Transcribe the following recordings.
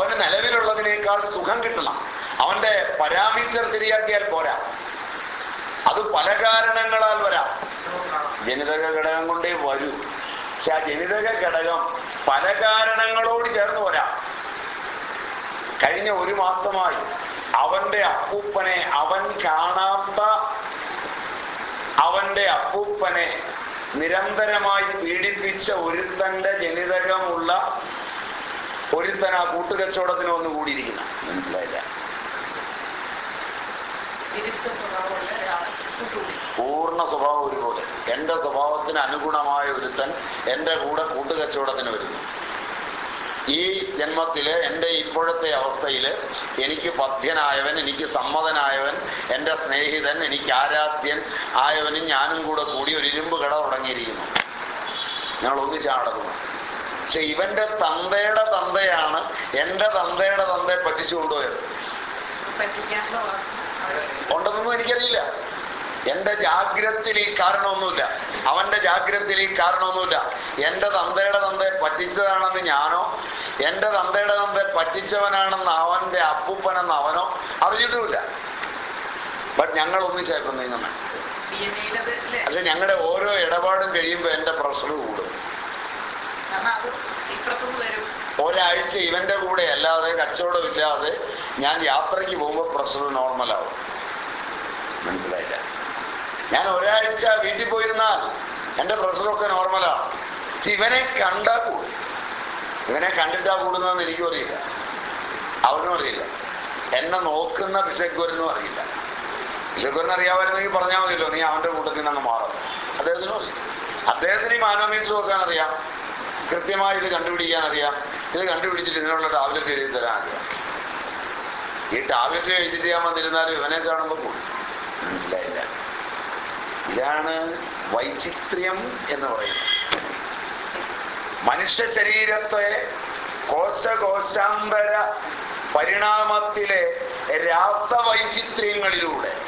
അവന് നിലവിലുള്ളതിനേക്കാൾ സുഖം കിട്ടണം. അവന്റെ പരാമീറ്റർ ശരിയാക്കിയാൽ പോരാ. അത് പല കാരണങ്ങളാൽ വരാം. ജനിതക ഘടകം കൊണ്ടേ വരൂ. പക്ഷെ ആ ജനിതക ഘടകം പല കാരണങ്ങളോട് ചേർന്ന് വരാ കഴിഞ്ഞ ഒരു മാസമായി അവന്റെ അപ്പൂപ്പനെ അവൻ കാണാത്ത അവന്റെ അപ്പൂപ്പനെ നിരന്തരമായി പീഡിപ്പിച്ച ഒരുത്തന്റെ ജനിതകമുള്ള ഒരുത്തൻ ആ കൂട്ടുകച്ചവടത്തിന് വന്ന് കൂടിയിരിക്കുന്നു. മനസ്സിലായില്ല? പൂർണ സ്വഭാവം ഒരുപോലെ. എന്റെ സ്വഭാവത്തിന് അനുഗുണമായ ഒരുത്തൻ എന്റെ കൂടെ കൂട്ടുകച്ചവടത്തിന് വരുന്നു. ഈ ജന്മത്തിൽ എന്റെ ഇപ്പോഴത്തെ അവസ്ഥയിൽ എനിക്ക് പഥ്യനായവൻ എനിക്ക് സമ്മതനായവൻ എന്റെ സ്നേഹിതൻ എനിക്ക് ആരാധ്യൻ ആയവനും ഞാനും കൂടെ കൂടി ഒരു ഇരുമ്പ് കട തുടങ്ങിയിരിക്കുന്നു. ഞങ്ങൾ ഒന്നിച്ചാണ് നടക്കുന്നത് പക്ഷെ ഇവന്റെ തന്തയുടെ തന്തയാണ് എന്റെ തന്തയുടെ തന്തയെ പറ്റിച്ചു കൊണ്ടുപോയത്. ഉണ്ടെന്നൊന്നും എനിക്കറിയില്ല. എന്റെ ജാഗ്രത്തിൽ ഈ കാരണമൊന്നുമില്ല. അവന്റെ ജാഗ്രത്തിൽ ഈ കാരണമൊന്നുമില്ല. എന്റെ തന്തയുടെ തന്തയെ പറ്റിച്ചതാണെന്ന് ഞാനോ എന്റെ തന്തയുടെ തന്തയെ പറ്റിച്ചവനാണെന്ന് അവന്റെ അപ്പൂപ്പനെന്ന് അവനോ അറിഞ്ഞിട്ടുമില്ല. ബട്ട് ഞങ്ങൾ ഒന്നിച്ചായിരുന്നു നീങ്ങുന്നത് പക്ഷെ ഞങ്ങളുടെ ഓരോ ഇടപാടും കഴിയുമ്പോൾ എന്റെ പ്രശ്നം കൂടും കാരണം അത് ഇപ്പുറത്തുനിന്ന് വരും ഒരാഴ്ച ഇവന്റെ കൂടെ അല്ലാതെ കച്ചവടം ഇല്ലാതെ ഞാൻ യാത്രയ്ക്ക് പോകുമ്പോൾ പ്രശ്നം നോർമലാവും മനസ്സിലായില്ല? ഞാൻ ഒരാഴ്ച വീട്ടിൽ പോയിരുന്നാൽ എന്റെ പ്രഷറൊക്കെ നോർമലാണ് ഇവനെ കണ്ടാ കൂടും. ഇവനെ കണ്ടിട്ടാ കൂടുന്നതെന്ന് എനിക്കും അറിയില്ല. അവനും അറിയില്ല. എന്നെ നോക്കുന്ന ബിഷക്വരനും അറിയില്ല. ബിഷക്വരൻ അറിയാമായിരുന്നെങ്കിൽ പറഞ്ഞാൽ മതിയല്ലോ നീ അവന്റെ കൂട്ടത്തിൽ നിന്ന് അങ്ങ് മാറും അദ്ദേഹത്തിനും അറിയില്ല അദ്ദേഹത്തിന് ഈ മാനോമീറ്റർ നോക്കാൻ അറിയാം. കൃത്യമായി ഇത് കണ്ടുപിടിക്കാൻ അറിയാം. ഇത് കണ്ടുപിടിച്ചിട്ട് ഇതിനുള്ള ടാബ്ലറ്റ് എഴുതി തരാൻ അറിയാം. ഈ ടാബ്ലറ്റ് കഴിച്ചിട്ട് ഞാൻ വന്നിരുന്നാലും ഇവനെ കാണുമ്പോൾ മനസ്സിലായില്ല. ഇതാണ് വൈചിത്ര്യം എന്ന് പറയുന്നത്. മനുഷ്യ ശരീരത്തെ കോശകോശാന്തര പരിണാമത്തിലെ രാസവൈചിത്ര്യങ്ങളിലൂടെ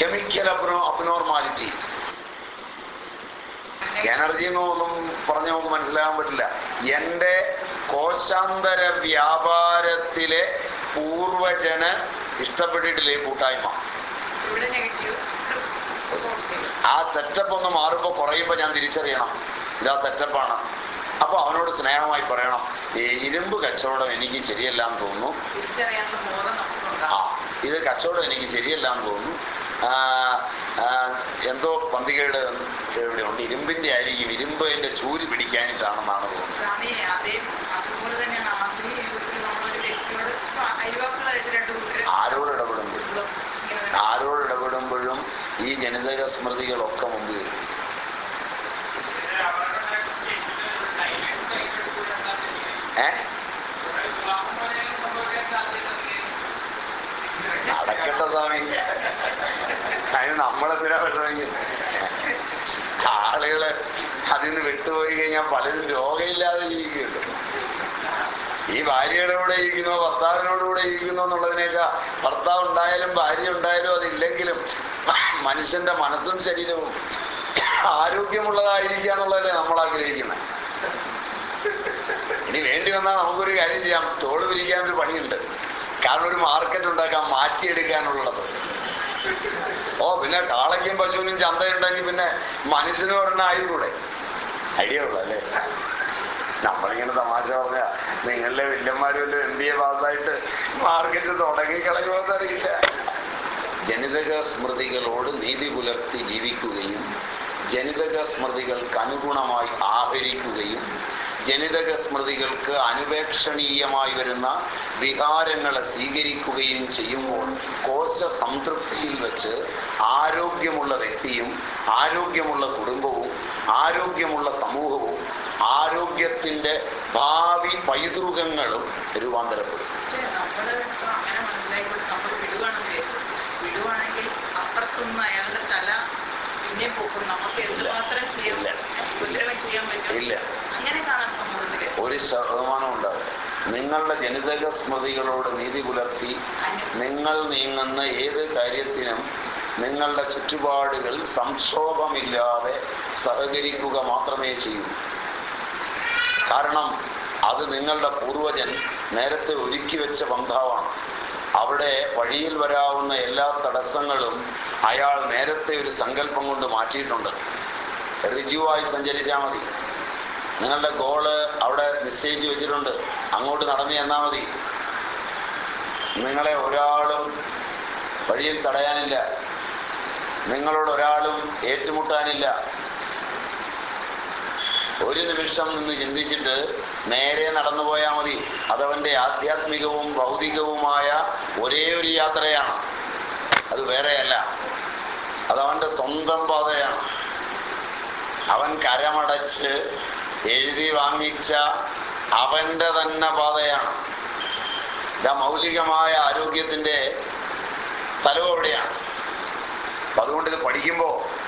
കെമിക്കൽ അബ്നോ അബ്നോർമാലിറ്റീസ് എനർജി എന്നൊന്നും പറഞ്ഞു നമുക്ക് മനസ്സിലാകാൻ പറ്റില്ല. എന്റെ കോശാന്തര വ്യാപാരത്തിലെ പൂർവജന് ഇഷ്ടപ്പെട്ടിട്ടില്ലേ ഈ കൂട്ടായ്മ. ആ സെറ്റപ്പ് ഒന്ന് മാറുമ്പോ കുറയുമ്പോൾ ഞാൻ തിരിച്ചറിയണം. ഇതാ സെറ്റപ്പാണ് അപ്പൊ അവനോട് സ്നേഹമായി പറയണം. ഈ ഇരുമ്പ് കച്ചവടം എനിക്ക് ശരിയല്ല എന്ന് തോന്നുന്നു ആ ഇത് കച്ചവടം എനിക്ക് ശരിയല്ല എന്ന് തോന്നുന്നു. എന്തോ പന്തികേട് ഇവിടെ ഉണ്ട്. ഇരുമ്പിന്റെ ആയിരിക്കും ഇരുമ്പിന്റെ ചൂര് പിടിക്കാനിട്ടാണെന്നാണ് തോന്നുന്നത്. ആരോട് ഇടപെടുമ്പോഴും ആരോട് ഇടപെടുമ്പോഴും ഈ ജനിതക സ്മൃതികളൊക്കെ മുമ്പിൽ വരും. ഏ? നടക്കട്ടെ സ്വാമി അതിന് നമ്മളെന്തിനാ പറ്റണമെങ്കിൽ ആളുകൾ നിന്ന് വിട്ടുപോയി കഴിഞ്ഞാൽ പലരും രോഗമില്ലാതെ ജീവിക്കുമല്ലോ ഈ ഭാര്യയുടെ കൂടെ ഇരിക്കുന്നോ ഭർത്താവിനോട് കൂടെ ഇരിക്കുന്നോ എന്നുള്ളതിനേക്കാ ഭർത്താവ് ഉണ്ടായാലും ഭാര്യ ഉണ്ടായാലും അതില്ലെങ്കിലും മനുഷ്യന്റെ മനസ്സും ശരീരവും ആരോഗ്യമുള്ളതായിരിക്കുക എന്നുള്ളതല്ലേ നമ്മൾ ആഗ്രഹിക്കുന്നത്. ഇനി വേണ്ടി വന്നാൽ നമുക്കൊരു കാര്യം ചെയ്യാം. തോൾ പിരിക്കാൻ ഒരു പണിയുണ്ട്. കാരണം ഒരു മാർക്കറ്റ് ഉണ്ടാക്കാൻ മാറ്റിയെടുക്കാനുള്ളത്. ഓ പിന്നെ കാളയ്ക്കും പശുവിനും ചന്തയുണ്ടെങ്കിൽ പിന്നെ മനുഷ്യനും ഒരെണ്ണം ആയിക്കൂടെ? ഐഡിയ ഉള്ളല്ലേ നമ്മളിങ്ങനെ തമാശ പറഞ്ഞ നിങ്ങളുടെ വില്ലന്മാരും വല്ലതും എം ബി എ പാസ്സായിട്ട് മാർക്കറ്റ് തുടങ്ങിക്കളയുമെന്ന് അറിയില്ല ജനിതക സ്മൃതികളോട് നീതി പുലർത്തി ജീവിക്കുകയും ജനിതക സ്മൃതികൾക്ക് അനുഗുണമായി ആഹരിക്കുകയും ജനിതക സ്മൃതികൾക്ക് അനുപേക്ഷണീയമായി വരുന്ന വികാരങ്ങളെ സ്വീകരിക്കുകയും ചെയ്യുമ്പോൾ കോശ സംതൃപ്തിയിൽ വെച്ച് ആരോഗ്യമുള്ള വ്യക്തിയും ആരോഗ്യമുള്ള കുടുംബവും ആരോഗ്യമുള്ള സമൂഹവും ആരോഗ്യത്തിന്റെ ഭാവി പൈതൃകങ്ങളും രൂപാന്തരപ്പെടും. വിടുവാണെങ്കിൽ അപ്പുറത്തുനിന്ന് അയാളുടെ തല പിന്നെ നമുക്ക് എന്തുമാത്രം ചെയ്യാൻ ഇല്ല. ചെയ്യാൻ പറ്റും ഒരു ശതമാനം ഉണ്ടാവും നിങ്ങളുടെ ജനിതക സ്മൃതികളോട് നീതി പുലർത്തി നിങ്ങൾ നീങ്ങുന്ന ഏത് കാര്യത്തിനും നിങ്ങളുടെ ചുറ്റുപാടുകൾ സംക്ഷോഭമില്ലാതെ സഹകരിക്കുക മാത്രമേ ചെയ്യൂ. കാരണം അത് നിങ്ങളുടെ പൂർവജൻ നേരത്തെ ഒരുക്കി വെച്ച ബന്ധാവാണ് അവിടെ വഴിയിൽ വരാവുന്ന എല്ലാ തടസ്സങ്ങളും അയാൾ നേരത്തെ ഒരു സങ്കല്പം കൊണ്ട് മാറ്റിയിട്ടുണ്ട്. ഋജുവായി സഞ്ചരിച്ചാൽ മതി. നിങ്ങളുടെ ഗോൾ അവിടെ നിശ്ചയിച്ച് വെച്ചിട്ടുണ്ട്. അങ്ങോട്ട് നടന്നു ചെന്നാൽ മതി. നിങ്ങളെ ഒരാളും വഴിയിൽ തടയാനില്ല. നിങ്ങളോട് ഒരാളും ഏറ്റുമുട്ടാനില്ല. ഒരു നിമിഷം നിന്ന് ചിന്തിച്ചിട്ട് നേരെ നടന്നു പോയാൽ മതി. അതവന്റെ ആധ്യാത്മികവും ഭൗതികവുമായ ഒരേ ഒരു യാത്രയാണ്. അത് വേറെയല്ല. അതവന്റെ സ്വന്തം പാതയാണ്. അവൻ കരമടച്ച് എഴുതി വാങ്ങിച്ച അവന്റെ തന്നെ പാതയാണ്. ഇതാ മൗലികമായ ആരോഗ്യത്തിന്റെ തലവ് എവിടെയാണ് അതുകൊണ്ട് ഇത് പഠിക്കുമ്പോൾ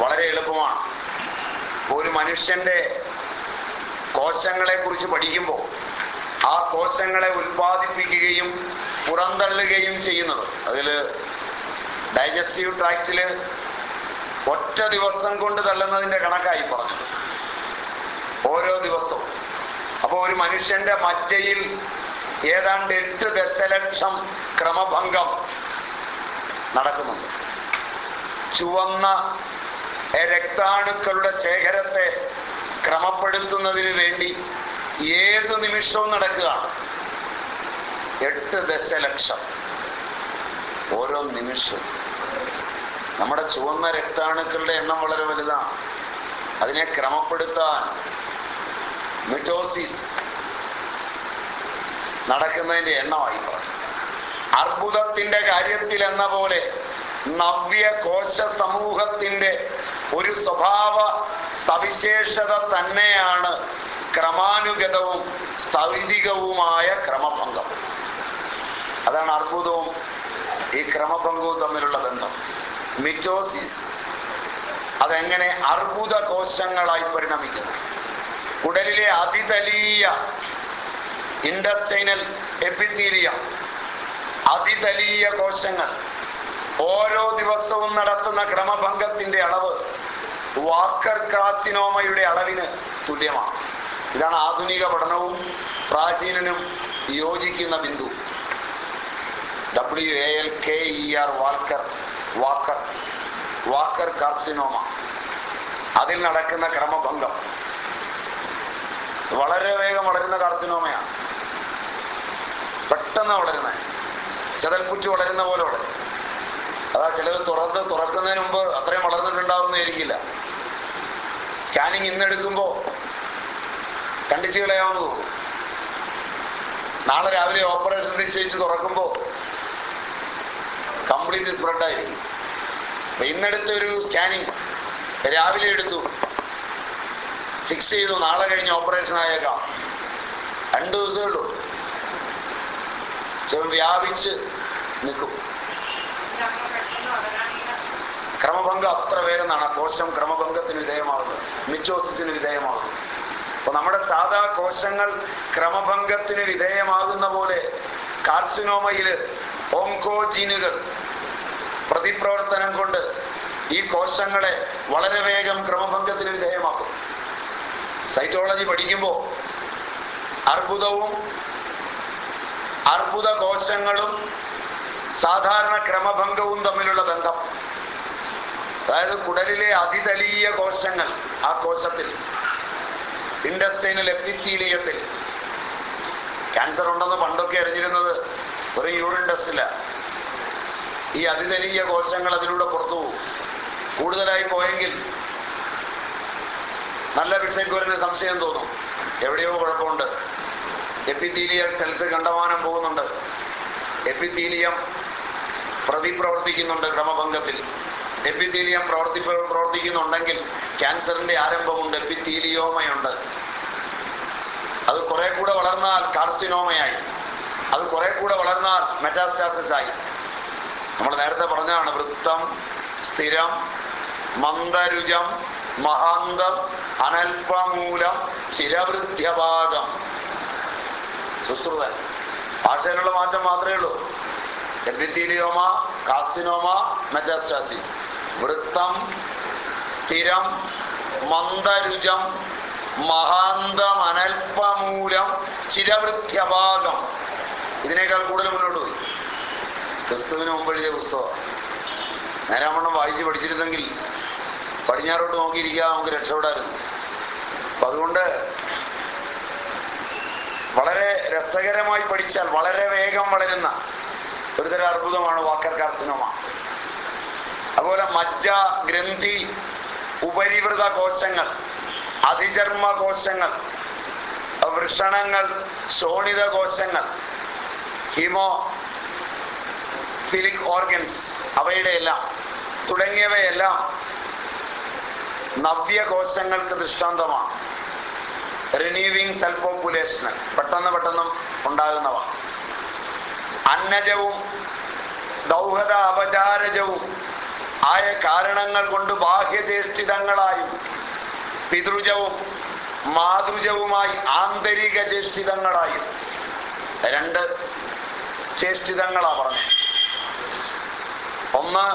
വളരെ എളുപ്പമാണ്. ഒരു മനുഷ്യന്റെ കോശങ്ങളെ കുറിച്ച് പഠിക്കുമ്പോൾ ആ കോശങ്ങളെ ഉൽപ്പാദിപ്പിക്കുകയും പുറന്തള്ളുകയും ചെയ്യുന്നത്. അതിൽ ഡൈജസ്റ്റീവ് ട്രാക്റ്റിൽ ഒറ്റ ദിവസം കൊണ്ട് തള്ളുന്നതിന്റെ കണക്കായി പറഞ്ഞത്. ഓരോ ദിവസവും. അപ്പോൾ ഒരു മനുഷ്യന്റെ മജ്ജയിൽ ഏതാണ്ട് എട്ട് ദശലക്ഷം ക്രമഭംഗം നടക്കുന്നുണ്ട്. ചുവന്ന രക്താണുക്കളുടെ ശേഖരത്തെ ക്രമപ്പെടുത്തുന്നതിന് വേണ്ടി ഏത് നിമിഷവും നടക്കുകയാണ്. എട്ട് ദശലക്ഷം. ഓരോ നിമിഷവും. നമ്മുടെ ചുവന്ന രക്താണുക്കളുടെ എണ്ണം വളരെ വലുതാണ്. അതിനെ ക്രമപ്പെടുത്താൻ മിറ്റോസിസ് നടക്കുന്നതിന്റെ എണ്ണമായി അർബുദത്തിന്റെ കാര്യത്തിൽ എന്ന പോലെ നവ്യ കോശ സമൂഹത്തിന്റെ ഒരു സ്വഭാവ സവിശേഷത തന്നെയാണ് ക്രമാനുഗതവും സ്ഥൈതികവുമായ ക്രമഭംഗം. അതാണ് അർബുദവും ഈ ക്രമഭംഗവും തമ്മിലുള്ള ബന്ധം. മിറ്റോസിസ് അതെങ്ങനെ അർബുദ കോശങ്ങളായി പരിണമിക്കുന്നു? കുടലിലെ അതിതലീയ ഇൻഡസ്റ്റൈനൽ എപ്പിത്തീലിയ. അതിതലീയ കോശങ്ങൾ ഓരോ ദിവസവും നടത്തുന്ന ക്രമഭംഗത്തിന്റെ അളവ് വാക്കർ കാർസിനോമയുടെ അളവിന് തുല്യമാണ്. ഇതാണ് ആധുനിക പഠനവും പ്രാചീനനും യോജിക്കുന്ന Bindu. W A L K E R Walker Walker Walker carcinoma. അതിൽ നടക്കുന്ന ക്രമഭംഗം വളരെ വേഗം വളരുന്ന കാർസിനോമയാണ്. പെട്ടെന്ന് വളരുന്നത് ചതൽക്കുറ്റി വളരുന്ന പോലെ വളരും. അതാ ചിലത് തുറന്ന് തുറക്കുന്നതിന് മുമ്പ് അത്രയും വളർന്നിട്ടുണ്ടാവുന്നതായിരിക്കില്ല. സ്കാനിങ് ഇന്നെടുക്കുമ്പോൾ കണ്ടിച്ചു കളയാവുന്ന തോന്നും. നാളെ രാവിലെ ഓപ്പറേഷൻ നിശ്ചയിച്ച് തുറക്കുമ്പോൾ കംപ്ലീറ്റ് സ്പ്രെഡായിരിക്കും. ഇന്നെടുത്ത ഒരു സ്കാനിങ് രാവിലെ എടുത്തു. ഫിക്സ് ചെയ്തു. നാളെ കഴിഞ്ഞ് ഓപ്പറേഷൻ ആയേക്കാം. രണ്ടു ദിവസമേ ഉള്ളൂ. ചിലപ്പോൾ വ്യാപിച്ച് നിൽക്കും. ക്രമഭംഗം അത്ര വേഗം എന്നാണ് കോശം ക്രമഭംഗത്തിന് വിധേയമാകുന്നത് മിറ്റോസിസിന് വിധേയമാകുന്നു അപ്പൊ നമ്മുടെ സാധാ കോശങ്ങൾ ക്രമഭംഗത്തിന് വിധേയമാകുന്ന പോലെ കാർസിനോമയിൽ ഓങ്കോജീനുകൾ പ്രതിപ്രവർത്തനം കൊണ്ട് ഈ കോശങ്ങളെ വളരെ വേഗം ക്രമഭംഗത്തിന് വിധേയമാക്കും. സൈറ്റോളജി പഠിക്കുമ്പോൾ അർബുദവും അർബുദ കോശങ്ങളും സാധാരണ ക്രമഭംഗവും തമ്മിലുള്ള ബന്ധം. അതായത് കുടലിലെ അതിതലീയ കോശങ്ങൾ ആ കോശത്തിൽ ഇൻഡസ്റ്റൈനൽ എപ്പിത്തീലിയത്തിൽ ക്യാൻസർ ഉണ്ടെന്ന് പണ്ടൊക്കെ അറിഞ്ഞിരുന്നത് ഒരു യൂറിൻ ടെസ്റ്റില്ല ഈ അതിതലീയ കോശങ്ങൾ അതിലൂടെ പുറത്തു പോകും. കൂടുതലായി പോയെങ്കിൽ നല്ല വിഷയക്കുരന് സംശയം തോന്നും. എവിടെയോ കുഴപ്പമുണ്ട്. എപ്പിത്തീലിയൽ സെൽസ് കണ്ടമാനം പോകുന്നുണ്ട്. എപ്പിത്തീലിയം പ്രതിപ്രവർത്തിക്കുന്നുണ്ട് ക്രമഭംഗത്തിൽ എപ്പിത്തീലിയം പ്രവർത്തി പ്രവർത്തിക്കുന്നുണ്ടെങ്കിൽ ക്യാൻസറിന്റെ ആരംഭമുണ്ട്. എപ്പിത്തീലിയോമയുണ്ട്. അത് കുറെ കൂടെ വളർന്നാൽ കാർസിനോമയായി. അത് കുറെ കൂടെ വളർന്നാൽ മെറ്റാസ്റ്റാസിസ് ആയി നമ്മൾ നേരത്തെ പറഞ്ഞതാണ് വൃത്തം സ്ഥിരം മന്ദരുജം മഹാന്തം അനൽപമൂലം ചിരവൃദ്ധ്യഭാഗം സുശ്രുതൻ ഭാഷയിലുള്ള മാറ്റം മാത്രമേ ഉള്ളൂ. Epithelioma carcinoma metastasis. വൃത്തം സ്ഥിരം മന്ദരുജം മഹാന്തം അനൽപമൂലം ചിരവൃദ്ധ്യഭാഗം ഇതിനേക്കാൾ കൂടുതൽ മുന്നോട്ട് പോയി. ക്രിസ്തുവിന് മുമ്പ് എഴുതിയ പുസ്തകം നേരാമണ്ണം വായിച്ച് പഠിച്ചിരുന്നെങ്കിൽ പടിഞ്ഞാറോട്ട് നോക്കിയിരിക്കുക നമുക്ക് രക്ഷപ്പെടാനും. അപ്പൊ അതുകൊണ്ട് വളരെ രസകരമായി പഠിച്ചാൽ വളരെ വേഗം വളരുന്ന ഒരുതരം അർബുദമാണ് വാക്കർ കാർസിനോമ. അതുപോലെ മജ്ജ ഗ്രന്ഥി ഉപരിവൃത കോശങ്ങൾ അതിചർമ്മ കോശങ്ങൾ വൃഷണങ്ങൾ ശോണിത കോശങ്ങൾ ഹിമോ ഫിലിക് ഓർഗൻസ് അവയുടെ എല്ലാം തുടങ്ങിയവയെല്ലാം നവ്യകോശങ്ങൾക്ക് ദൃഷ്ടാന്തമാണ്. റിനീവിങ് സെൽ പോപ്പുലേഷൻ പെട്ടെന്ന് പെട്ടെന്ന് ഉണ്ടാകുന്നവ. അന്നജവും ദൗഹത അപചാരജവും ആയ കാരണങ്ങൾ കൊണ്ട് ബാഹ്യചേഷ്ടിതങ്ങളായും പിതൃജവും മാതൃജവുമായി ആന്തരിക ചേഷ്ടിതങ്ങളായും. രണ്ട് ചേഷ്ടിതങ്ങളാ പറഞ്ഞത്. ഒന്ന്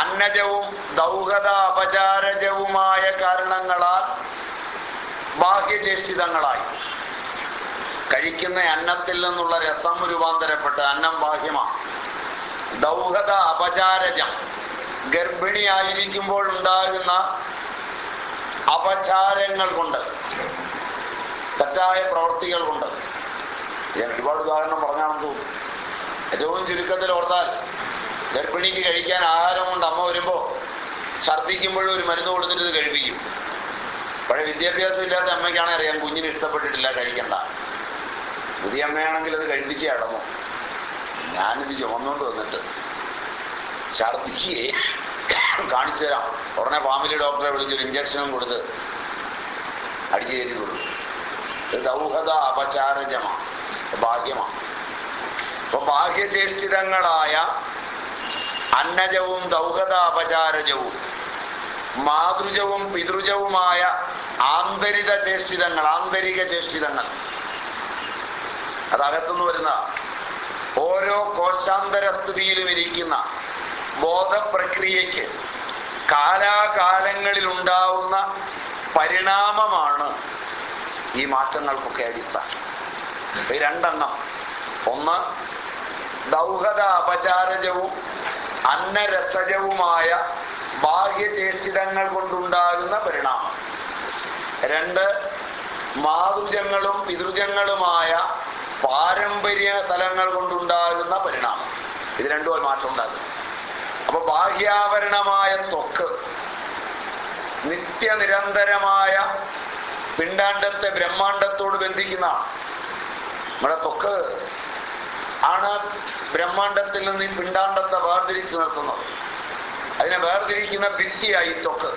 അന്നജവും ദൗഹത അപചാരജവുമായ കാരണങ്ങളാൽ ബാഹ്യചേഷ്ടിതങ്ങളായി. കഴിക്കുന്ന അന്നത്തിൽ നിന്നുള്ള രസം രൂപാന്തരപ്പെട്ട് അന്നം ബാഹ്യമാണ്. ദൗഹത അപചാരജം ഗർഭിണിയായിരിക്കുമ്പോൾ ഉണ്ടാകുന്ന അപചാരങ്ങൾ കൊണ്ട് തെറ്റായ പ്രവൃത്തികൾ കൊണ്ട്. ഞാൻ ഒരുപാട് ഉദാഹരണം പറഞ്ഞാണെന്ന് തോന്നുന്നു. ഏറ്റവും ചുരുക്കത്തിൽ ഓർത്താൽ ഗർഭിണിക്ക് കഴിക്കാൻ ആഹാരം കൊണ്ട് അമ്മ വരുമ്പോൾ ഛർദ്ദിക്കുമ്പോഴും ഒരു മരുന്ന് കൊടുത്തിട്ട് ഇത് കഴിപ്പിക്കും. പഴയ വിദ്യാഭ്യാസം ഇല്ലാത്ത അമ്മയ്ക്കാണെ അറിയാം കുഞ്ഞിന് ഇഷ്ടപ്പെട്ടിട്ടില്ല കഴിക്കണ്ട. പുതിയ അമ്മയാണെങ്കിൽ അത് കഴിപ്പിച്ചേ അടങ്ങും. ഞാനിത് ചുമന്നുകൊണ്ട് വന്നിട്ട് ഛർദിക്കുകയെ കാണിച്ചു തരാം. ഉടനെ ഫാമിലി ഡോക്ടറെ വിളിച്ചൊരു ഇഞ്ചക്ഷനും കൊടുത്ത് അടിച്ചു കയറ്റി കൊടുക്കും. ദൗഹത ഭാഗ്യമാണ് അപ്പൊ ബാഹ്യചേഷ്ടിതങ്ങളായ അന്നജവും ദൗഹതാപചാരജവും മാതൃജവും പിതൃജവുമായ ആന്തരിക ചേഷ്ടിതങ്ങൾ ആന്തരിക ചേഷ്ടിതങ്ങൾ. അതകത്തുനിന്ന് വരുന്ന ഓരോ കോശാന്തര സ്ഥിതിയിലും ഇരിക്കുന്ന ബോധപ്രക്രിയയ്ക്ക് കാലാകാലങ്ങളിൽ ഉണ്ടാവുന്ന പരിണാമമാണ് ഈ മാറ്റങ്ങൾക്കൊക്കെ അടിസ്ഥാനം. രണ്ടെണ്ണം. ഒന്ന് ദൗഹത അപചാരജവും അന്നരസജവുമായ ബാഹ്യചേഷ്ടിതങ്ങൾ കൊണ്ടുണ്ടാകുന്ന പരിണാമം. രണ്ട് മാതൃജങ്ങളും പിതൃജങ്ങളുമായ പാരമ്പര്യ തലങ്ങൾ കൊണ്ടുണ്ടാകുന്ന പരിണാമം. ഇത് രണ്ടും മാറ്റം ഉണ്ടാകും അപ്പൊ ബാഹ്യാവരണമായ ത്വക്ക് നിത്യനിരന്തരമായ പിണ്ടാണ്ടത്തെ ബ്രഹ്മാണ്ടത്തോട് ബന്ധിക്കുന്ന നമ്മുടെ ത്വക്ക് ആണ് ബ്രഹ്മാണ്ടത്തിൽ നിന്ന് ഈ പിണ്ടാണ്ടത്തെ വേർതിരിച്ച് നിർത്തുന്നത്. അതിനെ വേർതിരിക്കുന്ന ഭിത്തിയായി തൊക്ക്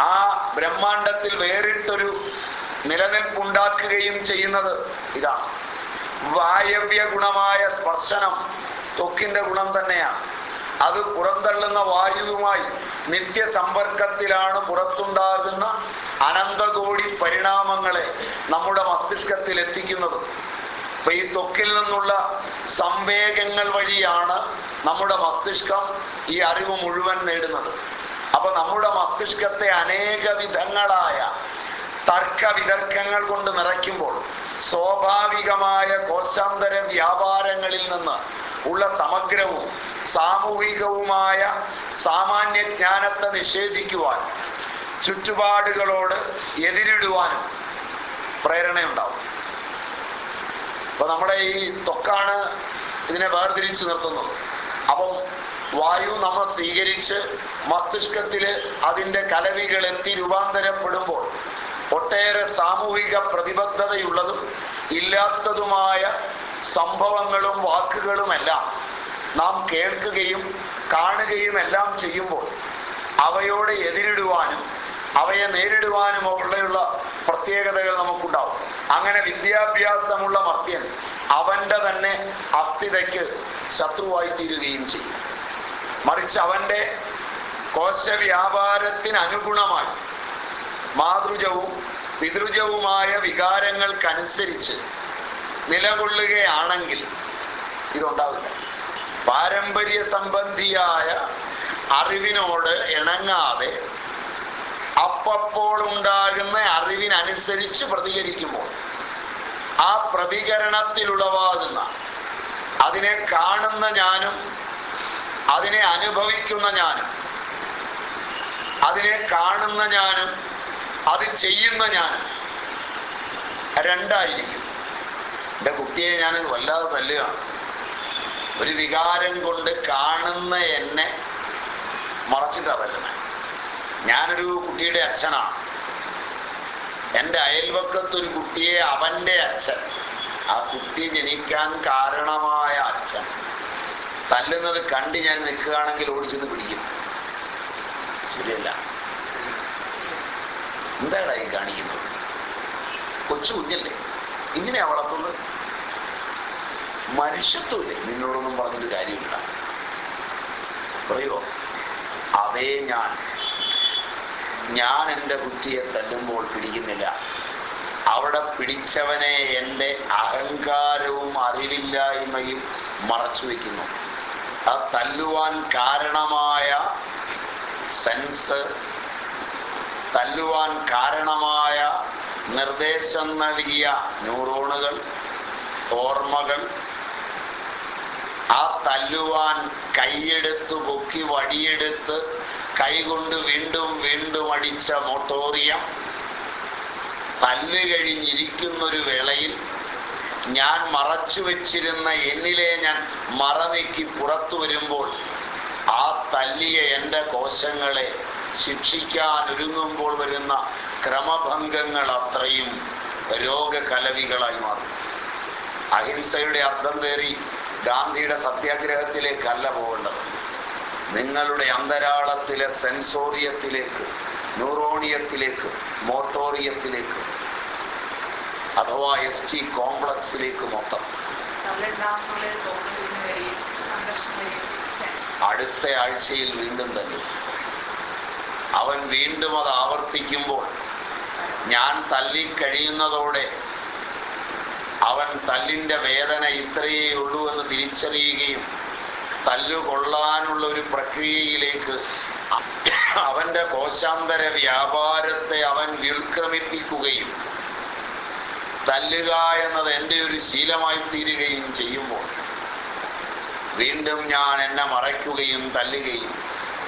ആ ബ്രഹ്മാണ്ടത്തിൽ വേറിട്ടൊരു നിലനിൽപ്പുണ്ടാക്കുകയും ചെയ്യുന്നത് ഇതാണ്. വായവ്യ ഗുണമായ സ്പർശനം തൊക്കിന്റെ ഗുണം തന്നെയാണ്. അത് പുറന്തള്ളുന്ന വായുവുമായി നിത്യസമ്പർക്കത്തിലാണ് പുറത്തുണ്ടാകുന്ന അനന്തകോടി പരിണാമങ്ങളെ നമ്മുടെ മസ്തിഷ്കത്തിൽ എത്തിക്കുന്നത് അപ്പൊ ഈ ത്വക്കിൽ നിന്നുള്ള സംവേഗങ്ങൾ വഴിയാണ് നമ്മുടെ മസ്തിഷ്കം ഈ അറിവ് മുഴുവൻ നേടുന്നത്. അപ്പൊ നമ്മുടെ മസ്തിഷ്കത്തെ അനേക വിധങ്ങളായ തർക്ക വിതർക്കങ്ങൾ കൊണ്ട് നിറയ്ക്കുമ്പോൾ സ്വാഭാവികമായ കോശാന്തര വ്യാപാരങ്ങളിൽ നിന്ന് ഉള്ള സമഗ്രവും സാമൂഹികവുമായ സാമാന്യ ജ്ഞാനത്തെ നിഷേധിക്കുവാൻ ചുറ്റുപാടുകളോട് എതിരിടുവാനും പ്രേരണയുണ്ടാവും. അപ്പൊ നമ്മുടെ ഈ തൊക്കാണ് ഇതിനെ വേർതിരിച്ചു നിർത്തുന്നത്. അപ്പം വായു നമ്മൾ സ്വീകരിച്ച് മസ്തിഷ്കത്തിൽ അതിന്റെ കലവികൾ എത്തി രൂപാന്തരപ്പെടുമ്പോൾ ഒട്ടേറെ സാമൂഹിക പ്രതിബദ്ധതയുള്ളതും ഇല്ലാത്തതുമായ സംഭവങ്ങളും വാക്കുകളുമെല്ലാം നാം കേൾക്കുകയും കാണുകയും എല്ലാം ചെയ്യുമ്പോൾ അവയോട് എതിരിടുവാനും അവയെ നേരിടുവാനും ഉള്ളയുള്ള പ്രത്യേകതകൾ നമുക്കുണ്ടാവും. അങ്ങനെ വിദ്യാഭ്യാസമുള്ള മർത്യൻ അവന്റെ തന്നെ അസ്ഥിതയ്ക്ക് ശത്രുവായി തീരുകയും ചെയ്യും. മറിച്ച് അവന്റെ കോശവ്യാപാരത്തിന് അനുഗുണമായി മാതൃജവും പിതൃജവുമായ വികാരങ്ങൾക്കനുസരിച്ച് നിലകൊള്ളുകയാണെങ്കിൽ ഇതുണ്ടാവില്ല. പാരമ്പര്യ സംബന്ധിയായ അറിവിനോട് ഇണങ്ങാതെ അപ്പപ്പോൾ ഉണ്ടാകുന്ന അറിവിനനുസരിച്ച് പ്രതികരിക്കുമ്പോൾ ആ പ്രതികരണത്തിലുളവാകുന്ന അതിനെ കാണുന്ന ഞാനും അതിനെ അനുഭവിക്കുന്ന ഞാനും അതിനെ കാണുന്ന ഞാനും അത് ചെയ്യുന്ന ഞാനും രണ്ടായിരിക്കും. എന്റെ കുട്ടിയെ ഞാൻ വല്ലാതെ തല്ലുകയാണ്. ഒരു വികാരം കൊണ്ട് കാണുന്ന എന്നെ മറച്ചിട്ടാ തല്ലണേ ഞാനൊരു കുട്ടിയുടെ അച്ഛനാണ്. എന്റെ അയൽവക്കത്തൊരു കുട്ടിയെ അവന്റെ അച്ഛൻ. ആ കുട്ടി ജനിക്കാൻ കാരണമായ അച്ഛൻ. തല്ലുന്നത് കണ്ട് ഞാൻ നിൽക്കുകയാണെങ്കിൽ ഓടിച്ചെന്ന് പിടിക്കും. ശരിയല്ല. എന്താണ് ഈ കാണിക്കുന്നത്? കൊച്ചു കുഞ്ഞല്ലേ? ഇങ്ങനെയാ വളർത്തുന്നത്? മനുഷ്യത്വമില്ലേ? നിന്നോടൊന്നും പറഞ്ഞിട്ട് കാര്യമില്ല. പറയോ? അതേ ഞാൻ. ഞാൻ എന്റെ ബുദ്ധിയെ തല്ലുമ്പോൾ പിടിക്കുന്നില്ല. അവിടെ പിടിച്ചവനെ എന്റെ അഹങ്കാരവും അറിവില്ലായ്മയും മറച്ചു വയ്ക്കുന്നു. ആ തല്ലുവാൻ കാരണമായ സെൻസ് തല്ലുവാൻ കാരണമായ നിർദ്ദേശം നൽകിയ ന്യൂറോണുകൾ ഓർമ്മകൾ ആ തല്ലുവാൻ കൈയെടുത്ത് പൊക്കി വടിയെടുത്ത് കൈകൊണ്ട് വീണ്ടും വീണ്ടും അടിച്ച മോട്ടോറിയം തല്ല് കഴിഞ്ഞിരിക്കുന്നൊരു വേളയിൽ ഞാൻ മറച്ചു വെച്ചിരുന്ന എന്നിലെ ഞാൻ മറനീക്കി പുറത്തു വരുമ്പോൾ ആ തല്ലിയ എന്റെ കോശങ്ങളെ ശിക്ഷിക്കാൻ ഒരുങ്ങുമ്പോൾ വരുന്ന ക്രമഭംഗങ്ങൾ അത്രയും രോഗകലവികളായി മാറും. അഹിംസയുടെ അർത്ഥം തേറി ഗാന്ധിയുടെ സത്യാഗ്രഹത്തിലേക്കല്ല പോകേണ്ടത്. നിങ്ങളുടെ അന്തരാളത്തിലെ സെൻസോറിയത്തിലേക്ക് ന്യൂറോണിയത്തിലേക്ക് മോട്ടോറിയത്തിലേക്ക് അഥവാ എസ് ടി കോംപ്ലക്സിലേക്ക് മൊത്തം. അടുത്ത ആഴ്ചയിൽ വീണ്ടും തന്നെ. അവൻ വീണ്ടും അത് ആവർത്തിക്കുമ്പോൾ ഞാൻ തല്ലിക്കഴിയുന്നതോടെ അവൻ തല്ലിന്റെ വേദന ഇത്രയേ ഉള്ളൂ എന്ന് തിരിച്ചറിയുകയും തല്ലുകൊള്ളാനുള്ള ഒരു പ്രക്രിയയിലേക്ക് അവന്റെ കോശാന്തര വ്യാപാരത്തെ അവൻ വിൽക്രമിപ്പിക്കുകയും തല്ലുക എന്നത് എന്റെ ഒരു ശീലമായി തീരുകയും ചെയ്യുമ്പോൾ വീണ്ടും ഞാൻ എന്നെ മറയ്ക്കുകയും തല്ലുകയും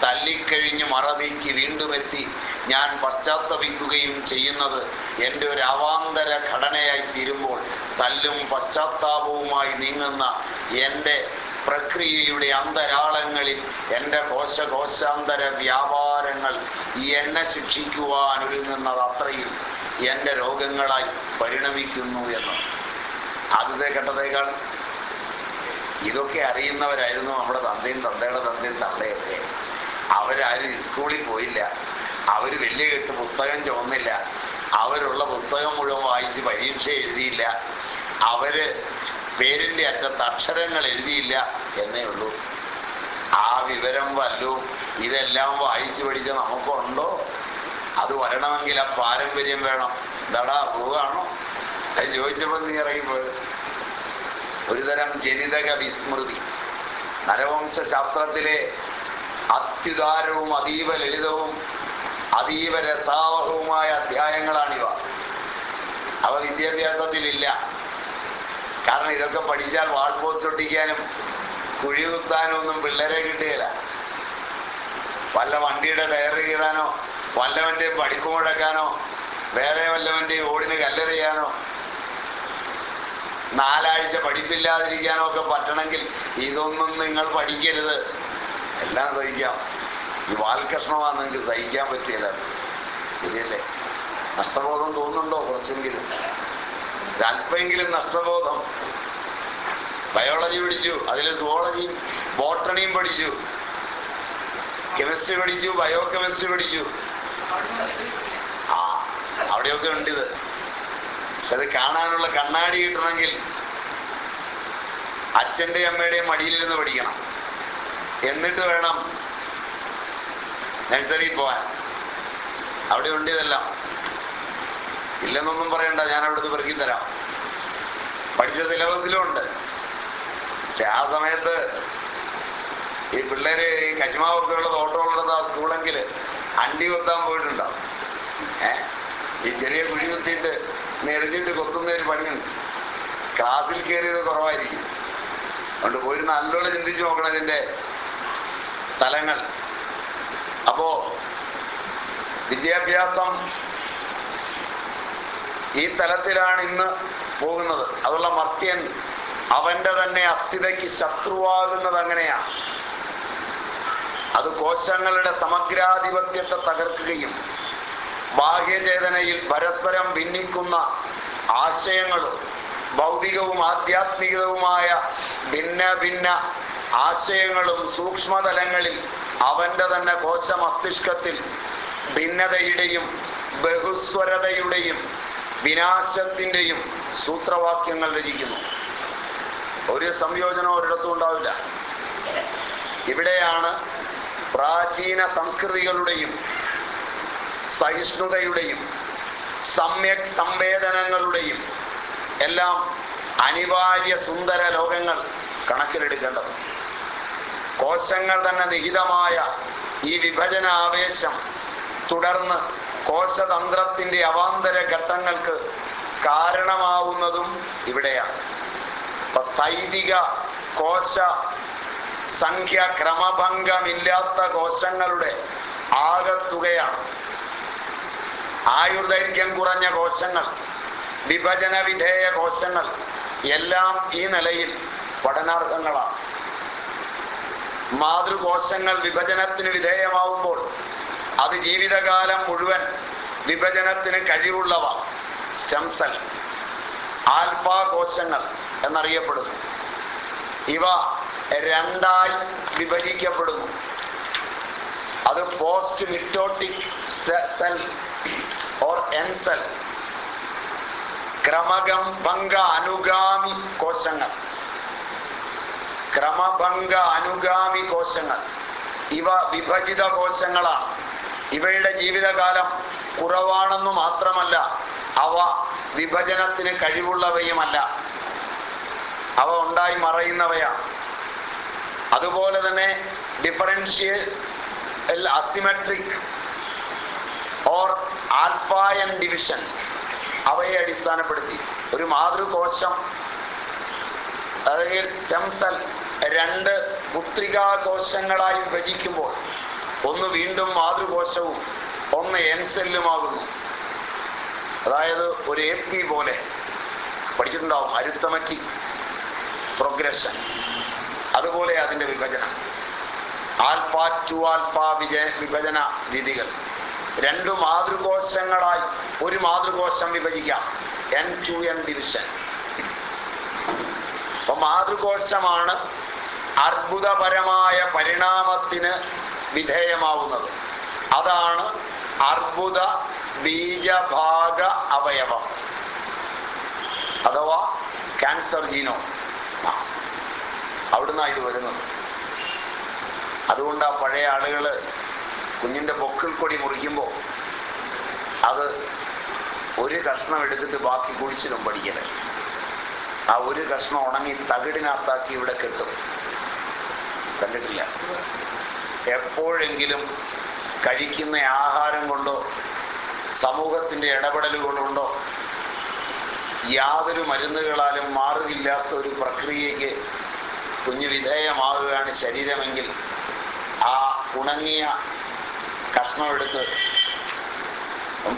തല്ലിക്കഴിഞ്ഞ് മറവിക്ക് വീണ്ടും എത്തി ഞാൻ പശ്ചാത്തപിക്കുകയും ചെയ്യുന്നത് എന്റെ ഒരു അവാന്തര ഘടനയായി തീരുമ്പോൾ തല്ലും പശ്ചാത്താപവുമായി നീങ്ങുന്ന എന്റെ പ്രക്രിയയുടെ അന്തരാളങ്ങളിൽ എന്റെ കോശകോശാന്തര വ്യാപാരങ്ങൾ എന്നെ ശിക്ഷിക്കുവാൻ ഒരുങ്ങുന്നത് അത്രയും എന്റെ രോഗങ്ങളായി പരിണമിക്കുന്നു എന്ന്. ആദ്യത്തെ ഘട്ടത്തേക്കാൾ ഇതൊക്കെ അറിയുന്നവരായിരുന്നു നമ്മുടെ തന്തയും തന്തയുടെ തന്തയും തള്ളയൊക്കെ. അവരാരും സ്കൂളിൽ പോയില്ല. അവർ വലിയ കെട്ട് പുസ്തകം ചുമന്നില്ല. അവരുള്ള പുസ്തകം മുഴുവൻ വായിച്ച് പരീക്ഷ എഴുതിയില്ല. അവർ പേരിന്റെ അറ്റത്ത് അക്ഷരങ്ങൾ എഴുതിയില്ല എന്നേ ഉള്ളൂ. ആ വിവരം വല്ലതും ഇതെല്ലാം വായിച്ചു പഠിച്ച നമുക്കുണ്ടോ? അത് വരണമെങ്കിൽ ആ പാരമ്പര്യം വേണം. ദടാ പോവാണോ? അത് ചോദിച്ചപ്പോൾ നീ ഇറങ്ങിപ്പോയത് ഒരുതരം ജനിതക വിസ്മൃതി. നരവംശ ശാസ്ത്രത്തിലെ അത്യുദാരവും അതീവ ലളിതവും അതീവ രസാവഹവുമായ അധ്യായങ്ങളാണിവ. അവ വിദ്യാഭ്യാസത്തിലില്ല. കാരണം ഇതൊക്കെ പഠിച്ചാൽ വാൾ പോസ്റ്റ് ഒട്ടിക്കാനും കുഴി കുത്താനും ഒന്നും പിള്ളേരെ കിട്ടുകയില്ല. വല്ല വണ്ടിയുടെ ടയർ കീറാനോ വല്ലവന്റെ പഠിപ്പ് മുഴക്കാനോ വേറെ വല്ലവന്റെ ഓടിന് കല്ലെറിയാനോ നാലാഴ്ച പഠിപ്പില്ലാതിരിക്കാനോ ഒക്കെ പറ്റണമെങ്കിൽ ഇതൊന്നും നിങ്ങൾ പഠിക്കരുത്. എല്ലാം സഹിക്കാം. ഈ വാൽകഷ്ണമാണ് നിങ്ങൾക്ക് സഹിക്കാൻ പറ്റിയില്ല ശരിയല്ലേ? നഷ്ടബോധം തോന്നുന്നുണ്ടോ കുറച്ചെങ്കിലും? ഒരല്പമെങ്കിലും നഷ്ടബോധം. ബയോളജി പഠിച്ചു അതിൽ സുവോളജിയും ബോട്ടണിയും പഠിച്ചു. കെമിസ്ട്രി പഠിച്ചു ബയോ കെമിസ്ട്രി പഠിച്ചു. ആ അവിടെയൊക്കെ ഉണ്ട് ഇത് പക്ഷെ അത് കാണാനുള്ള കണ്ണാടി കിട്ടണമെങ്കിൽ അച്ഛന്റെയും അമ്മയുടെയും മടിയിൽ നിന്ന് പഠിക്കണം. എന്നിട്ട് വേണം നഴ്സറിയിൽ പോവാൻ. അവിടെ ഉണ്ട് ഇതെല്ലാം. ഇല്ലെന്നൊന്നും പറയണ്ട ഞാൻ അവിടുന്ന് പെറുക്കി തരാം. പഠിച്ച സിലബസിലും ഉണ്ട്. പക്ഷെ ആ സമയത്ത് ഈ പിള്ളേര് ഈ കശുമാവൊക്കെ ഓട്ടോ ഉള്ളത് ആ സ്കൂളെങ്കിൽ അണ്ടി കൊത്താൻ പോയിട്ടുണ്ടാവും. ഏ? ഈ ചെറിയ കുഴി കുത്തിയിട്ട് നെറിഞ്ഞിട്ട് കൊത്തുന്ന ഒരു പണിയുണ്ട്. ക്ലാസ്സിൽ കയറിയത് കുറവായിരിക്കും. അതുകൊണ്ട് പോയി നല്ലോണം ചിന്തിച്ച് നോക്കണം ഇതിന്റെ തലങ്ങൾ. അപ്പോ വിദ്യാഭ്യാസം ഈ തലത്തിലാണ് ഇന്ന് പോകുന്നത്. അതുള്ള മർത്യൻ അവന്റെ തന്നെ അസ്ഥിതയ്ക്ക് ശത്രുവാകുന്നത് അങ്ങനെയാണ് അത് കോശങ്ങളുടെ സമഗ്രാധിപത്യത്തെ തകർക്കുകയും ബാഹ്യചേതനയിൽ പരസ്പരം ഭിന്നിക്കുന്ന ആശയങ്ങളും ഭൗതികവും ആധ്യാത്മികവുമായ ഭിന്ന ഭിന്ന ആശയങ്ങളും സൂക്ഷ്മതലങ്ങളിൽ അവന്റെ തന്നെ കോശ മസ്തിഷ്കത്തിൽ ഭിന്നതയുടെയും ബഹുസ്വരതയുടെയും വിനാശത്തിന്റെയും സൂത്രവാക്യങ്ങൾ രചിക്കുന്നു. ഒരു സംയോജനം ഒരിടത്തും ഉണ്ടാവില്ല. ഇവിടെയാണ് പ്രാചീന സംസ്കൃതികളുടെയും സഹിഷ്ണുതയുടെയും സമ്യക് സംവേദനങ്ങളുടെയും എല്ലാം അനിവാര്യ സുന്ദര ലോകങ്ങൾ കണക്കിലെടുക്കേണ്ടത് കോശങ്ങൾ തന്നെ നിഹിതമായ ഈ വിഭജന ആവേശം തുടർന്ന് കോശതന്ത്രത്തിന്റെ അവാന്തര ഘട്ടങ്ങൾക്ക് കാരണമാവുന്നതും ഇവിടെയാണ്. സ്ഥൈതിക കോശ സംഖ്യ ക്രമഭംഗമില്ലാത്ത കോശങ്ങളുടെ ആകത്തുകയാണ്. ആയുർദൈർഘ്യം കുറഞ്ഞ കോശങ്ങൾ വിഭജന വിധേയ കോശങ്ങൾ എല്ലാം ഈ നിലയിൽ പഠനാർഹങ്ങളാണ്. മാതൃകോശങ്ങൾ വിഭജനത്തിന് വിധേയമാവുമ്പോൾ അത് ജീവിതകാലം മുഴുവൻ വിഭജനത്തിന് കഴിവുള്ളവ സ്റ്റംസൽ ആൽഫ കോശങ്ങൾ എന്നറിയപ്പെടുന്നു. ഇവ രണ്ടായി വിഭജിക്കപ്പെടുന്നു. അത് post mitotic cell or N cell ക്രമകം ഭംഗ അനുഗാമി കോശങ്ങൾ. ക്രമഭംഗ അനുഗാമി കോശങ്ങൾ. ഇവ വിഭജിത കോശങ്ങളാണ് ഇവയുടെ ജീവിതകാലം കുറവാണെന്നു മാത്രമല്ല അവ വിഭജനത്തിന് കഴിവുള്ളവയുമല്ല. അവ ഉണ്ടായി മറയുന്നവയാണ് അതുപോലെ തന്നെ differential asymmetric or alpha and divisions അവയെ അടിസ്ഥാനപ്പെടുത്തി. ഒരു മാതൃകോശം അല്ലെങ്കിൽ സ്റ്റെം സെൽ രണ്ട് പുത്രികാ കോശങ്ങളായി വിഭജിക്കുമ്പോൾ ഒന്ന് വീണ്ടും മാതൃകോശവും ഒന്ന് എൻസെല്ലുമാകുന്നു. അതായത് ഒരു എ പി പോലെ പഠിച്ചിട്ടുണ്ടാവും അരിത്തമറ്റിക് പ്രോഗ്രഷൻ അതുപോലെ അതിന്റെ വിഭജനം. ആൽഫ ടു ആൽഫ വിജ വിഭജന രീതികൾ. രണ്ട് മാതൃകോശങ്ങളായി ഒരു മാതൃകോശം വിഭജിക്കാം. എൻ ടു എൻ ഡിവിഷൻ അപ്പൊ മാതൃകോശമാണ് അർബുദപരമായ പരിണാമത്തിന് വിധേയമാവുന്നത്. അതാണ് അർബുദ ബീജഭാഗ അവയവം. അഥവാ ക്യാൻസർ ജീനോ. അവിടുന്ന് ഇത് വരുന്നത്. അതുകൊണ്ട് ആ പഴയ ആളുകൾ കുഞ്ഞിന്റെ പൊക്കിൾ കൊടി മുറിക്കുമ്പോൾ അത് ഒരു കഷ്ണം എടുത്തിട്ട് ബാക്കി കുഴിച്ചിലും പഠിക്കരുത് ആ ഒരു കഷ്ണം ഉണങ്ങി തകിടിനകത്താക്കി ഇവിടെ കെട്ടും. കണ്ടിട്ടില്ല. എപ്പോഴെങ്കിലും കഴിക്കുന്ന ആഹാരം കൊണ്ടോ സമൂഹത്തിന്റെ ഇടപെടലുകൾ കൊണ്ടോ യാതൊരു മരുന്നുകളാലും മാറുകില്ലാത്ത ഒരു പ്രക്രിയയ്ക്ക് കുഞ്ഞ് വിധേയമാവുകയാണ് ശരീരമെങ്കിൽ ആ ഉണങ്ങിയ കഷ്ണം എടുത്ത്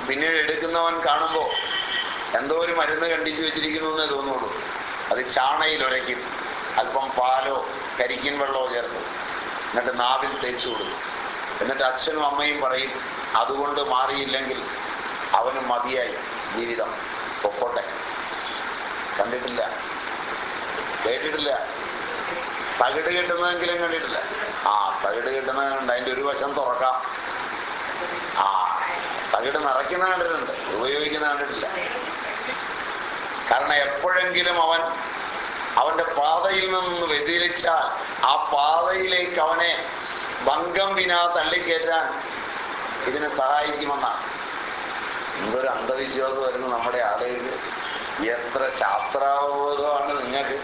പിന്നീട് എടുക്കുന്നവൻ കാണുമ്പോൾ എന്തോ ഒരു മരുന്ന് കണ്ടിച്ചു വെച്ചിരിക്കുന്നു എന്നേ തോന്നുള്ളൂ. അത് ചാണയിൽ ഉരയ്ക്കും. അല്പം പാലോ കരിക്കിൻ വെള്ളമോ ചേർത്ത് എന്നിട്ട് നാവിൽ തേച്ചു കൊടുക്കും. എന്നിട്ട് അച്ഛനും അമ്മയും പറയും അതുകൊണ്ട് മാറിയില്ലെങ്കിൽ അവന് മതിയായി ജീവിതം. പൊക്കോട്ടെ. കണ്ടിട്ടില്ല. കേട്ടിട്ടില്ല. തകിട് കെട്ടുന്നതെങ്കിലും കണ്ടിട്ടില്ല. ആ തകിട് കെട്ടുന്നത് കണ്ട് അതിന്റെ ഒരു വശം തുറക്കാം. ആ തകിട് നിറയ്ക്കുന്ന കണ്ടിട്ടുണ്ട്. ഉപയോഗിക്കുന്ന കണ്ടിട്ടില്ല. കാരണം എപ്പോഴെങ്കിലും അവൻ അവന്റെ പാതയിൽ നിന്ന് വ്യതിരിച്ചാൽ ആ പാതയിലേക്ക് അവനെ ഭംഗം വിനാ തള്ളിക്കയറ്റാൻ ഇതിനെ സഹായിക്കുമെന്നാണ്. എന്തൊരു അന്ധവിശ്വാസം വരുന്നു നമ്മുടെ ആളുകൾക്ക് എത്ര ശാസ്ത്രാവബോധമാണ് നിങ്ങൾക്ക്.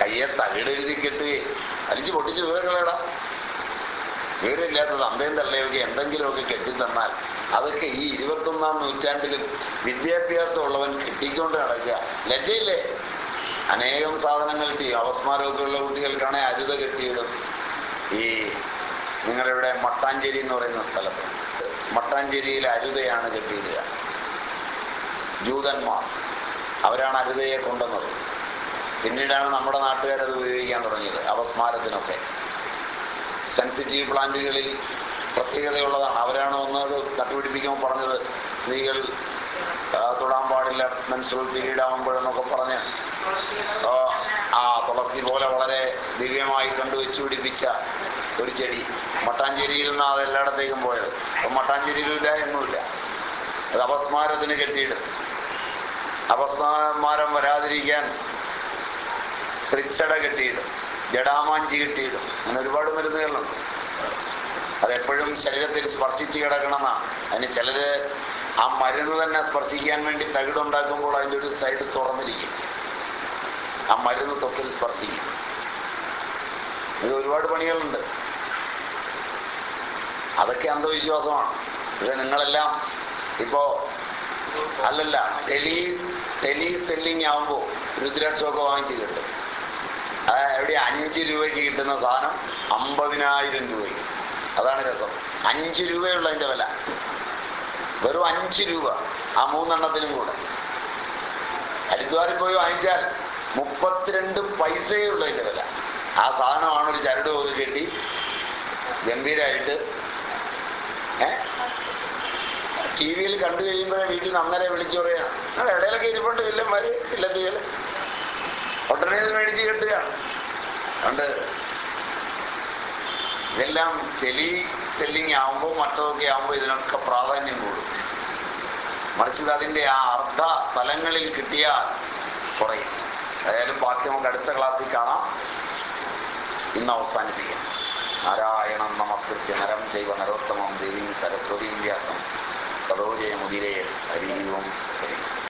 കയ്യെ തകിടെഴുതി കെട്ടുകയും അലിച്ച് പൊട്ടിച്ച് വീടുകളേടാ വിവരമില്ലാത്തത് അന്തയും തള്ളയൊക്കെ എന്തെങ്കിലുമൊക്കെ കെട്ടിത്തന്നാൽ അതൊക്കെ ഈ ഇരുപത്തൊന്നാം നൂറ്റാണ്ടിലും വിദ്യാഭ്യാസമുള്ളവൻ കെട്ടിക്കൊണ്ട് നടക്കുക. ലജ്ജയില്ലേ? അനേകം സാധനങ്ങൾ കിട്ടി അവസ്മാരമൊക്കെ ഉള്ള കുട്ടികൾക്കാണെ അരുത കെട്ടിയിടും ഈ നിങ്ങളിവിടെ മട്ടാഞ്ചേരി എന്ന് പറയുന്ന സ്ഥലത്ത് മട്ടാഞ്ചേരിയിൽ അരുതയാണ് കെട്ടിയിടുക ജൂതന്മാർ. അവരാണ് അരുതയെ കൊണ്ടുവന്നത്. പിന്നീടാണ് നമ്മുടെ നാട്ടുകാരത് ഉപയോഗിക്കാൻ തുടങ്ങിയത് അവസ്മാരത്തിനൊക്കെ. സെൻസിറ്റീവ് പ്ലാന്റുകളിൽ പ്രത്യേകതയുള്ളതാണ്. അവരാണ് ഒന്നത് നട്ടുപിടിപ്പിക്കുമ്പോൾ പറഞ്ഞത് സ്ത്രീകൾ തൊടാൻ പാടില്ല. മനസ്സിൽ പീരീഡ് ആകുമ്പോഴെന്നൊക്കെ പറഞ്ഞ്. ആ, ആ തുളസി പോലെ വളരെ ദിവ്യമായി കണ്ടു വെച്ച് പിടിപ്പിച്ച ഒരു ചെടി. മട്ടാഞ്ചേരിയിൽ നിന്നാണ് അത് എല്ലായിടത്തേക്കും പോയത്. അപ്പം മട്ടാഞ്ചേരിയിലില്ല എന്നുമില്ല അത് അപസ്മാരത്തിന് കെട്ടിയിടും. അപസ്മാരം വരാതിരിക്കാൻ തൃച്ചട കെട്ടിയിടും. ജഡാമാഞ്ചി കെട്ടിയിടും. അങ്ങനെ ഒരുപാട് മരുന്നുകളുണ്ട്. അതെപ്പോഴും ശരീരത്തിൽ സ്പർശിച്ച് കിടക്കണമെന്നാണ്. അതിന് ചിലര് ആ മരുന്ന് തന്നെ സ്പർശിക്കാൻ വേണ്ടി തകിടുണ്ടാക്കുമ്പോൾ അതിന്റെ ഒരു സൈഡ് തുറന്നിരിക്കും. ആ മരുന്ന് തൊട്ടിൽ സ്പർശിക്കും. ഇത് ഒരുപാട് പണികളുണ്ട്. അതൊക്കെ അന്ധവിശ്വാസമാണ്. പക്ഷെ നിങ്ങളെല്ലാം ഇപ്പോ അല്ലല്ല ടെലി ടെലി സെല്ലിങ് ആകുമ്പോൾ രുദ്രാക്ഷമൊക്കെ വാങ്ങിച്ചു കിട്ടും ആ എവിടെ അഞ്ച് രൂപയ്ക്ക് കിട്ടുന്ന സാധനം അമ്പതിനായിരം രൂപയ്ക്ക്. അതാണ് രസം. അഞ്ച് രൂപയുള്ള അതിന്റെ വില. വെറും അഞ്ച് രൂപ ആ മൂന്നെണ്ണത്തിനും കൂടെ. ഹരിദ്വാറിൽ പോയി വാങ്ങിച്ചാൽ മുപ്പത്തിരണ്ട് പൈസയേ ഉള്ളൂ അതിന്റെ വില. ആ സാധനമാണ് ഒരു ചരട് പോലെ കെട്ടി ഗംഭീരായിട്ട്. ഏ? ടി വിയിൽ കണ്ടു കഴിയുമ്പോഴേ വീട്ടിൽ നിന്ന് അന്നേരം വിളിച്ചു പറയാം നിങ്ങൾ ഇടയിലൊക്കെ ഇരിപ്പുണ്ട് വരെ വില്ലത്തികൾ ഉടനെ മേടിച്ച് കെട്ടുകയാണ്. അതുകൊണ്ട് ഇതെല്ലാം ടെലി സെല്ലിങ് ആവുമ്പോൾ മറ്റതൊക്കെ ആവുമ്പോൾ ഇതിനൊക്കെ പ്രാധാന്യം കൂടും. മറിച്ച് അതിന്റെ ആ അർദ്ധ തലങ്ങളിൽ കിട്ടിയാൽ കുറയും. ഏതായാലും ബാക്കി നമുക്ക് അടുത്ത ക്ലാസ്സിൽ കാണാം. ഇന്ന് അവസാനിപ്പിക്കാം. നാരായണം നമസ്കൃത്യ നരം ജൈവ നരോത്തമം ദേവീ സരസ്വതി വ്യാസം. തദോജയ മുതിരേ ഓം ഹരി.